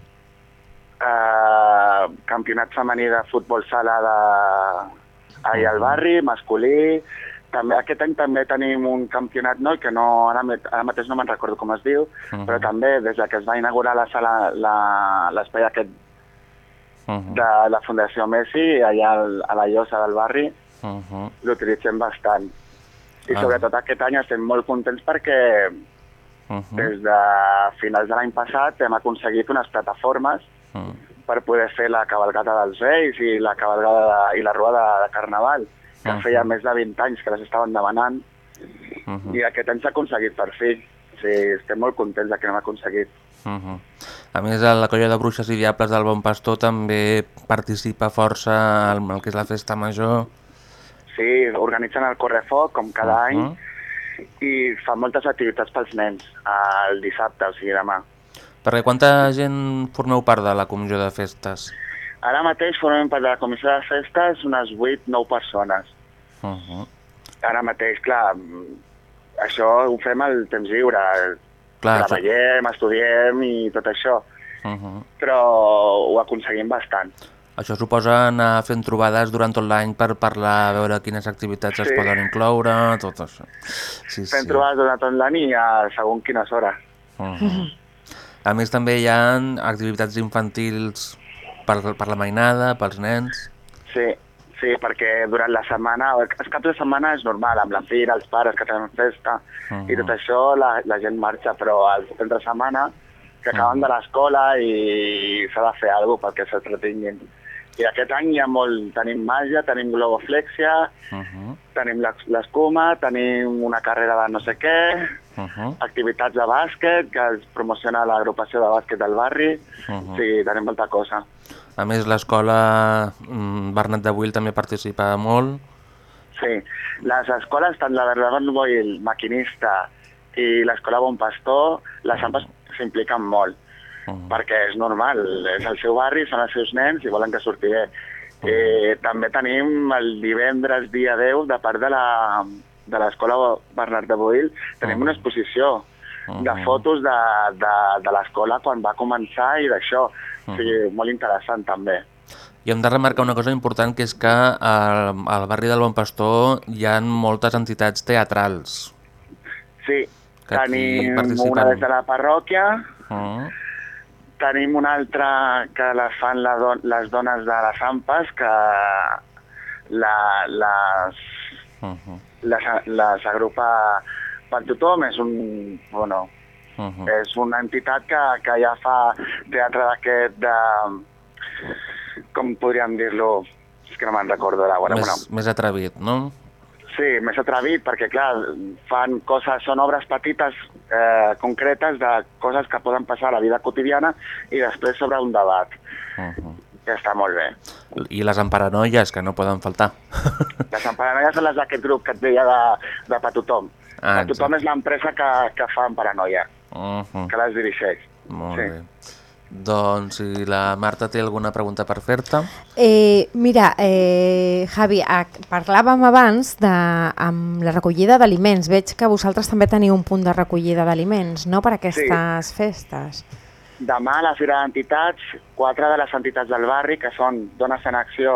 eh, campionat femení de futbol sala de... ahir al barri, masculí. També, aquest any també tenim un campionat noi, que no, ara, ara mateix no me'n recordo com es diu, Mhm. però també des de que es va inaugurar la sala, la- l'espai aquest Uh -huh. de la Fundació Messi, allà al, a la llosa del barri, Uh -huh. l'utilitzem bastant. I Ah. sobretot aquest any estem molt contents perquè Uh -huh. des de finals de l'any passat hem aconseguit unes plataformes Uh -huh. per poder fer la cavalgata dels Reis i la cavalgada de, i la rua de, de Carnaval, que Ah. feia més de 20 anys que les estaven demanant, Uh -huh. i aquest any s'ha aconseguit per fi. O sigui, estem molt contents de que n'hem aconseguit. Uh -huh. A més, la colla de bruixes i diables del Bon Pastor també participa força en el que és la festa major. Sí, organitzen el Correfoc, com cada Uh-huh. any, i fan moltes activitats pels nens el dissabte, o sigui, demà. Perquè quanta gent formeu part de la comissió de festes? Ara mateix formem part de la comissió de festes unes 8-9 persones. Uh -huh. Ara mateix, clar, això ho fem al temps lliure. Clar, Treballem, estudiem i tot això, Uh -huh. però ho aconseguim bastant. Això suposa anar fent trobades durant tot l'any per parlar, veure quines activitats es Sí. poden incloure, tot això. Sí, Fent sí. trobades durant tot l'any i a segons quines hores. Mhm. A més, també hi ha activitats infantils per, per la mainada, pels nens. Sí, sí, perquè durant la setmana, els caps de setmana és normal, amb la fira, els pares que tenen festa i tot això la, la gent marxa, però els entre setmana que acaben de l'escola i s'ha de fer alguna cosa perquè s'entretinguin. I aquest any hi ha molt, tenim màgia, tenim globoflexia, tenim l'ex- l'escuma, tenim una carrera de no sé què, activitats de bàsquet, que es promociona l'agrupació de bàsquet del barri, Mhm. sí, tenim molta cosa. A més, l'escola mm, Bernat de Buil també participa molt. Sí, les escoles, tant la Bernat Boil, maquinista, i l'escola Bon Pastor, les AMPAs s'impliquen molt, perquè és normal, és el seu barri, són els seus nens i volen que surti bé. Eh, també tenim el divendres, dia 10, de part de la de l'escola Bernat de Boil, tenim una exposició de fotos de, de, de l'escola quan va començar i d'això. O sigui, molt interessant també. I hem de remarcar una cosa important, que és que al, al barri del Bon Pastor hi ha moltes entitats teatrals. Sí, Que tenim una des de la parròquia, Uh tenim una altra que la fan la don les dones de les AMPAs, que la, les, -huh. Les, les agrupa per tothom, és un, bueno, Uh és una entitat que, que ja fa teatre d'aquest de... com podríem dir-lo? És que no me'n recordo ara. Bueno, més, bueno, més atrevit, no? Sí, més atrevit, perquè clar, fan coses, són obres petites, eh, concretes, de coses que poden passar a la vida quotidiana i després sobre un debat, Uh que està molt bé. I les emparanoies, que no poden faltar. Les emparanoies són les d'aquest grup que et deia de, de Per Tothom. Ah, per Tothom és l'empresa que, que fa emparanoia, Uh -huh. que les dirigeix. Molt Sí. bé. Doncs si la Marta té alguna pregunta per fer-te... Eh, mira, eh, Javi, a, parlàvem abans de, amb la recollida d'aliments. Veig que vosaltres també teniu un punt de recollida d'aliments, no?, per aquestes festes. Demà a la Fira d'Entitats, quatre de les entitats del barri, que són Dones en Acció,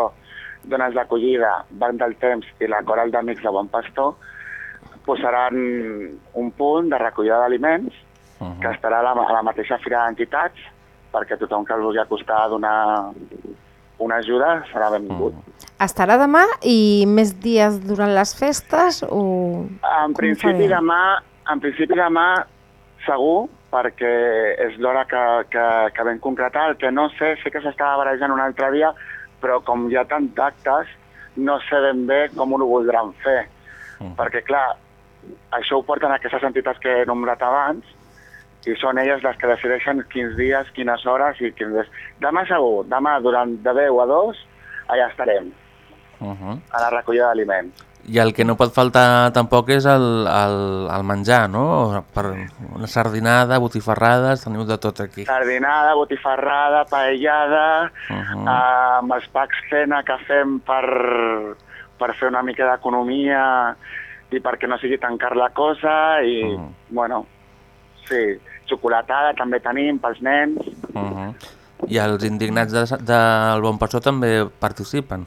Dones d'Acollida, Banc del Temps i la Coral d'Amics de Bon Pastor, posaran un punt de recollida d'aliments que estarà a la, a la mateixa Fira d'Entitats perquè tothom que el vulgui acostar a donar una ajuda serà benvingut. Estarà demà i més dies durant les festes o... En principi demà, en principi demà segur, perquè és l'hora que, que, que vam concretar. El que no sé, sé que s'estava barejant un altre dia, però com hi ha tant d'actes, no sé ben bé com ho voldran fer. Perquè, clar, això ho porten aquestes entitats que he nombrat abans, i són elles les que decideixen quins dies, quines hores i quins dies. Demà segur, demà durant de 10 a 2, allà estarem, Uh -huh. a la recollida d'aliments. I el que no pot faltar tampoc és el, el, el menjar, no? Per una sardinada, botifarrades, teniu de tot aquí. Sardinada, botifarrada, paellada, Uh -huh. uh, amb els packs cena que fem per, per fer una mica d'economia i perquè no sigui tan car la cosa i, bueno, sí, xocolatada també tenim pels nens. Uh -huh. I els indignats de, del Bon Pastor també participen.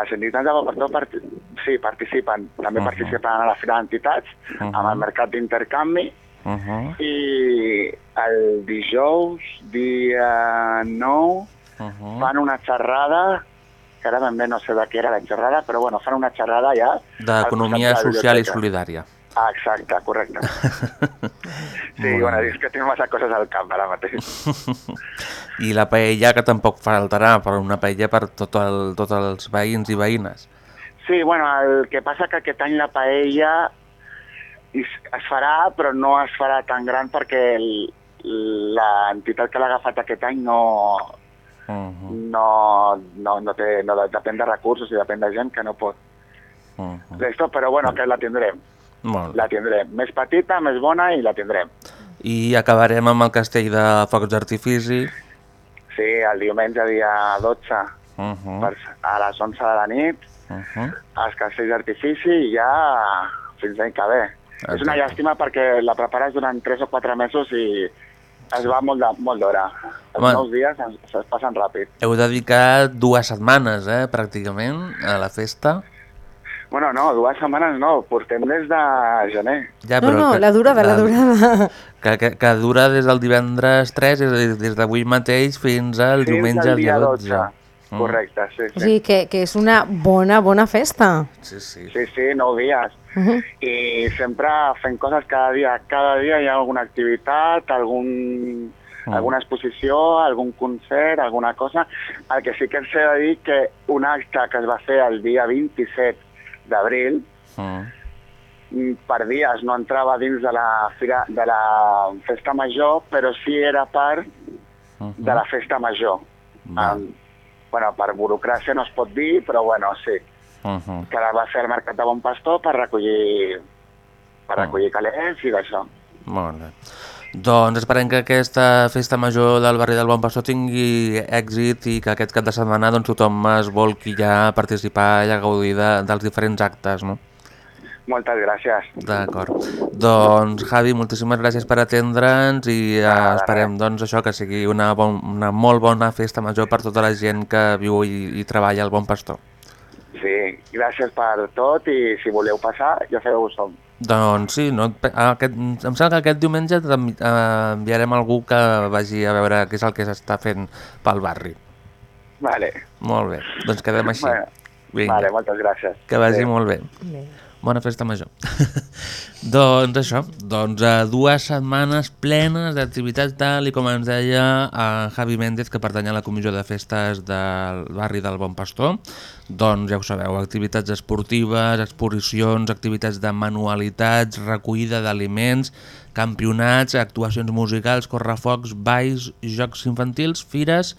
Els entitats de Bopartó parti sí, participen, també Mhm. participen a la Fira d'Entitats, Mhm. amb el mercat d'intercanvi, Uh -huh. i el dijous, dia 9, Uh -huh. fan una xerrada, que ara ben bé no sé de què era la xerrada, però bueno, fan una xerrada ja... D'economia social i solidària. Ah, exacte, correcte. Sí, bueno, és que tinc massa coses al camp ara mateix. I la paella, que tampoc faltarà, però una paella per tot el, tots els veïns i veïnes. Sí, bueno, el que passa que aquest any la paella es, es farà, però no es farà tan gran perquè l'entitat que l'ha agafat aquest any no, Uh -huh. no, no, no, té, no depèn de recursos i depèn de gent que no pot. Uh -huh. Però bueno, que la tindrem. Molt. La tindrem. Més petita, més bona i la tindrem. I acabarem amb el castell de focs d'artifici. Sí, el diumenge, dia 12, Uh -huh. per, a les 11 de la nit, Uh -huh. als castells d'artifici i ja fins l'any que ve. És una Exacte. llàstima perquè la prepares durant 3 o 4 mesos i, es va molt d'hora. Els Home. nous dies es, es passen ràpid. Heu dedicat dues setmanes, eh, pràcticament, a la festa. Bueno, no, dues setmanes no, portem des de gener. Ja, No, no, que- la durada, la durada. Que, que, que dura des del divendres 3, és a dir, des d'avui mateix fins al Fins diumenge al dia dia 12. 12. Mm. Correcte, sí, O sí. sigui, que, que és una bona, bona festa. Sí, sí. Sí, sí, nou dies. Uh -huh. I sempre fent coses cada dia. Cada dia hi ha alguna activitat, algun, Mm. alguna exposició, algun concert, alguna cosa. El que sí que ens he de dir que un acte que es va fer el dia 27 d'abril, Mm. mm, per dies no entrava dins de la, fira, de la festa major, però sí era part de la festa major. Um, bueno, per burocràcia no es pot dir, però bueno, sí. Uh -huh. Que va fer al Mercat de Bon Pastor per recollir, per Mm. recollir calés i d'això. Molt bé. Doncs esperem que aquesta festa major del barri del Bon Pastor tingui èxit i que aquest cap de setmana doncs, tothom es volqui ja a participar i a gaudir de, dels diferents actes, no? Moltes gràcies. D'acord. Doncs, Javi, moltíssimes gràcies per atendre'ns i eh, esperem doncs, això que sigui una, bon, una molt bona festa major per tota la gent que viu i, i treballa al Bon Pastor. Sí, gràcies per tot i si voleu passar, ja sabeu on som. Doncs sí, no, aquest, em sembla que aquest diumenge eh, enviarem algú que vagi a veure què és el que s'està fent pel barri. Vale. Molt bé, doncs quedem així. Bueno, Vinga. Vale, moltes gràcies. Que vagi Adéu. molt bé. Bé. Bona festa major. doncs això, doncs a dues setmanes plenes d'activitats tal i com ens deia a Javi Méndez, que pertany a la comissió de festes del barri del Bon Pastor. Doncs ja ho sabeu, activitats esportives, exposicions, activitats de manualitats, recollida d'aliments, campionats, actuacions musicals, correfocs, balls, jocs infantils, fires,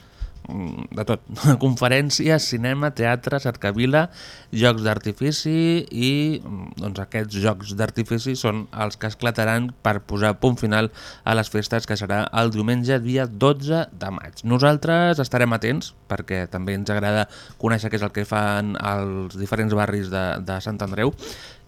de tot. Conferències, cinema, teatre, cercavila, jocs d'artifici i mm, doncs, aquests jocs d'artifici són els que esclataran per posar punt final a les festes que serà el diumenge dia 12 de maig. Nosaltres estarem atents perquè també ens agrada conèixer què és el que fan els diferents barris de, de Sant Andreu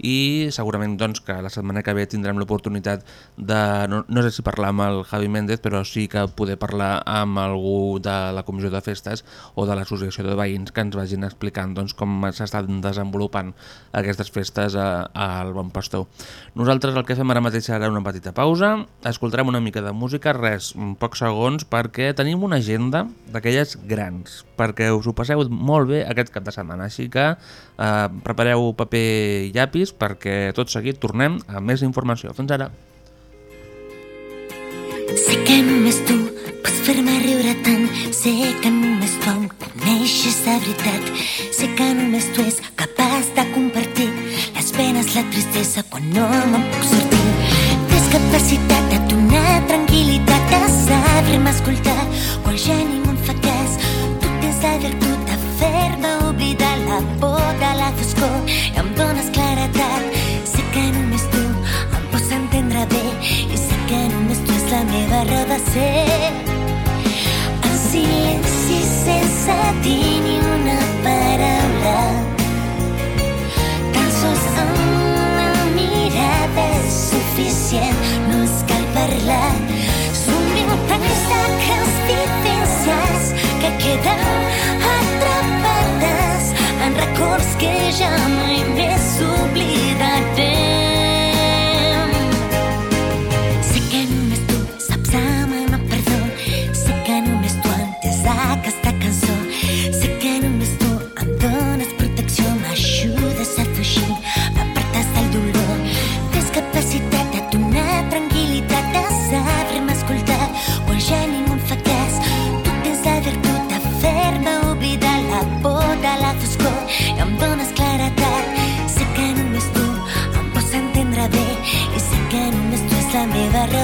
i segurament doncs, que la setmana que ve tindrem l'oportunitat de, no, no sé si parlar amb el Javi Méndez, però sí que poder parlar amb algú de la comissió de festes o de l'associació de veïns que ens vagin explicant doncs, com s'estan desenvolupant aquestes festes al Bon Pastor. Nosaltres el que fem ara mateix serà una petita pausa, escoltarem una mica de música, res, pocs segons, perquè tenim una agenda d'aquelles grans, perquè us ho passeu molt bé aquest cap de setmana, així que eh, prepareu paper i llapis perquè tot seguit tornem a més informació. Fins ara. Sé que només tu pots fer-me riure tant. Sé que només tu em coneixes de veritat. Sé que només tu és capaç de compartir les penes, la tristesa quan no me'n puc sortir. Tens capacitat de donar tranquil·litat, de saber-me escoltar quan ja ningú em fa cas. Tu tens la virtut de fer-me oblidar la por de la foscor i em dones claretat. Sé que només tu em pots entendre bé i sé que només tu la meva raó de ser. En silenci sense dir ni una paraula Tan sols amb una mirada és suficient, no es cal parlar. Somriu tantes sacres vivències que queden en records que ja mai més oblidarem.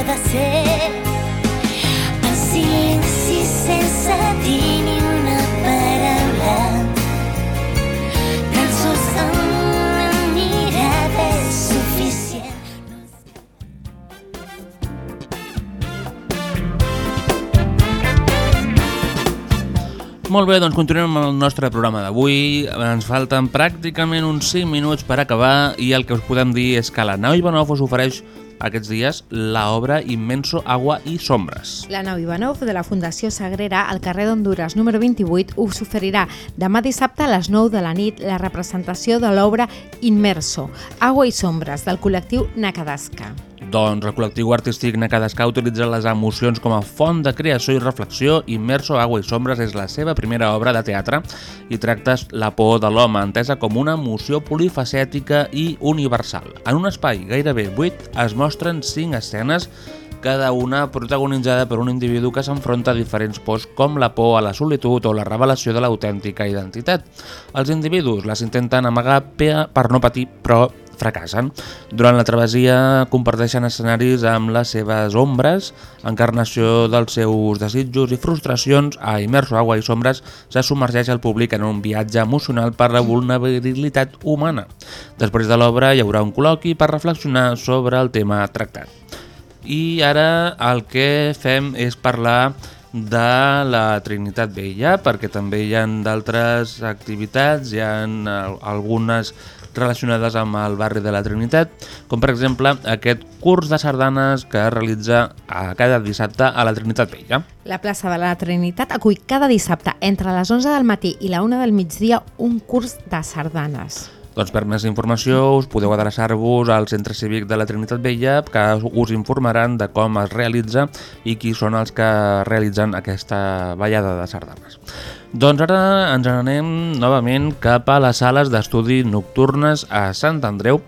De ser. En silenci sense dir ni una paraula Tan sols una mirada és suficient Molt bé, doncs continuem amb el nostre programa d'avui. Ens falten pràcticament uns 5 minuts per acabar i el que us podem dir és que la nau Ivanov us ofereix aquests dies l'obra Immenso Agua i Sombres. La nau Ivanov de la Fundació Sagrera al carrer d'Honduras número 28 us oferirà demà dissabte a les 9 de la nit la representació de l'obra Immerso, Agua i Sombres del col·lectiu Nakadaska. Doncs el col·lectiu artístic Nakadasca utilitza les emocions com a font de creació i reflexió. Immerso, Agua i Sombres és la seva primera obra de teatre i tracta la por de l'home, entesa com una emoció polifacètica i universal. En un espai gairebé buit es mostren cinc escenes cada una protagonitzada per un individu que s'enfronta a diferents pors com la por a la solitud o la revelació de l'autèntica identitat. Els individus les intenten amagar per no patir, però fracassen. Durant la travessia comparteixen escenaris amb les seves ombres, encarnació dels seus desitjos i frustracions. A Immerso Agua i Sombres se submergeix el públic en un viatge emocional per la vulnerabilitat humana. Després de l'obra hi haurà un col·loqui per reflexionar sobre el tema tractat. I ara el que fem és parlar de la Trinitat Vella, perquè també hi ha d'altres activitats, hi ha algunes relacionades amb el barri de la Trinitat, com per exemple aquest curs de sardanes que es realitza a cada dissabte a la Trinitat Vella. La plaça de la Trinitat acull cada dissabte entre les 11 del matí i la 1 del migdia un curs de sardanes. Doncs per més informació us podeu adreçar-vos al Centre Cívic de la Trinitat Vella que us informaran de com es realitza i qui són els que realitzen aquesta ballada de sardanes. Doncs ara ens anem novament cap a les sales d'estudi nocturnes a Sant Andreu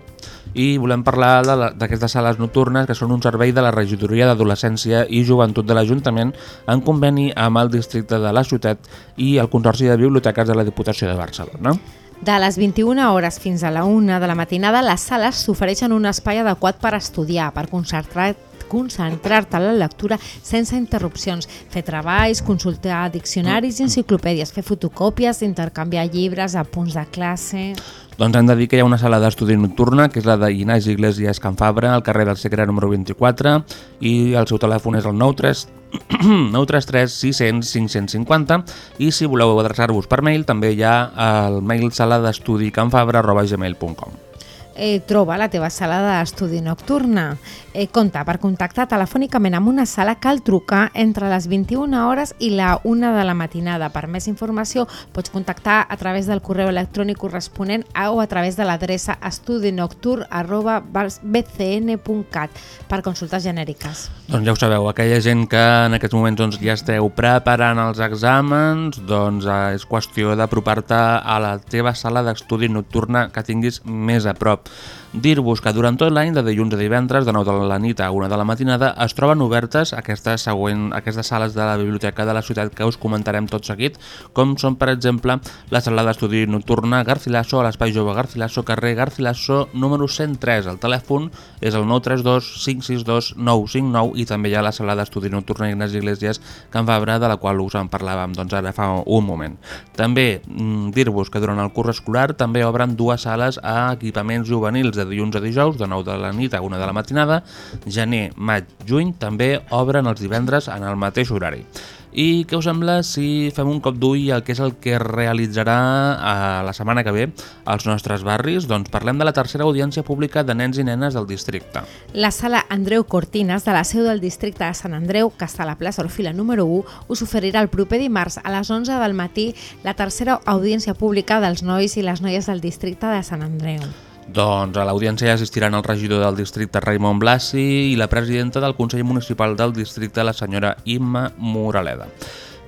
i volem parlar d'aquestes sales nocturnes que són un servei de la Regidoria d'Adolescència i Joventut de l'Ajuntament en conveni amb el districte de la ciutat i el Consorci de Biblioteques de la Diputació de Barcelona. De les 21 hores fins a la 1 de la matinada, les sales s'ofereixen un espai adequat per estudiar, per concentrar concentrar-te en la lectura sense interrupcions, fer treballs, consultar diccionaris i enciclopèdies, fer fotocòpies, intercanviar llibres, apunts de classe... Doncs hem de dir que hi ha una sala d'estudi nocturna, que és la de Inés Iglesias Can Fabra, al carrer del Segre número 24, i el seu telèfon és el 93 933 600 550 i si voleu adreçar-vos per mail també hi ha el mail sala d'estudi canfabra.gmail.com eh, troba la teva sala d'estudi nocturna. Eh, compta, per contactar telefònicament amb una sala cal trucar entre les 21 hores i la 1 de la matinada. Per més informació pots contactar a través del correu electrònic corresponent o a través de l'adreça estudinocturn.bcn.cat per consultes genèriques. Doncs ja ho sabeu, aquella gent que en aquests moments doncs, ja esteu preparant els exàmens, doncs eh, és qüestió d'apropar-te a la teva sala d'estudi nocturna que tinguis més a prop. Dir-vos que durant tot l'any, de dilluns a divendres, de 9 de la nit a 1 de la matinada, es troben obertes aquestes, següent, aquestes sales de la Biblioteca de la ciutat que us comentarem tot seguit, com són, per exemple, la sala d'estudi nocturna Garcilaso, a l'Espai Jove Garcilaso, carrer Garcilaso, número 103. El telèfon és el 932 562 959 i també hi ha la sala d'estudi nocturna Ignasi Iglesias Can Fabra, de la qual us en parlàvem doncs, ara fa un moment. També mm, dir-vos que durant el curs escolar també obren dues sales a equipaments juvenils de dilluns a dijous, de 9 de la nit a 1 de la matinada. Gener, maig, juny també obren els divendres en el mateix horari. I què us sembla si fem un cop d'ull al que és el que realitzarà a la setmana que ve als nostres barris? Doncs parlem de la tercera audiència pública de nens i nenes del districte. La sala Andreu Cortines de la seu del districte de Sant Andreu, que està a la plaça Orfila número 1, us oferirà el proper dimarts a les 11 del matí la tercera audiència pública dels nois i les noies del districte de Sant Andreu. Doncs a l'audiència assistiran el regidor del districte Raimon Blasi i la presidenta del Consell Municipal del districte, la senyora Imma Moraleda.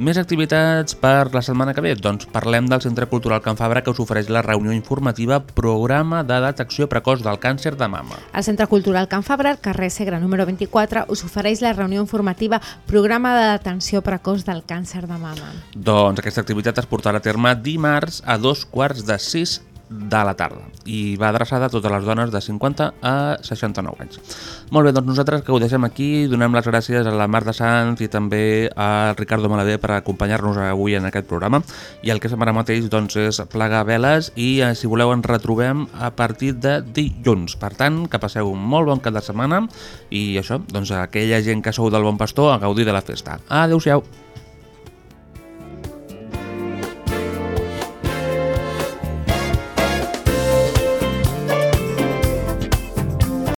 Més activitats per la setmana que ve? Doncs parlem del Centre Cultural Can Fabra que us ofereix la reunió informativa Programa de detecció precoç del càncer de mama. El Centre Cultural Can Fabra, al carrer Segre número 24, us ofereix la reunió informativa Programa de detenció precoç del càncer de mama. Doncs aquesta activitat es portarà a terme dimarts a dos quarts de sis de la tarda i va adreçada a totes les dones de 50 a 69 anys. Molt bé, doncs nosaltres que ho deixem aquí, donem les gràcies a la Marta Sanz i també a Ricardo Malavé per acompanyar-nos avui en aquest programa i el que fem ara mateix doncs, és plegar veles i eh, si voleu ens retrobem a partir de dilluns. Per tant, que passeu un molt bon cap de setmana i això, doncs aquella gent que sou del Bon Pastor a gaudir de la festa. Adéu-siau!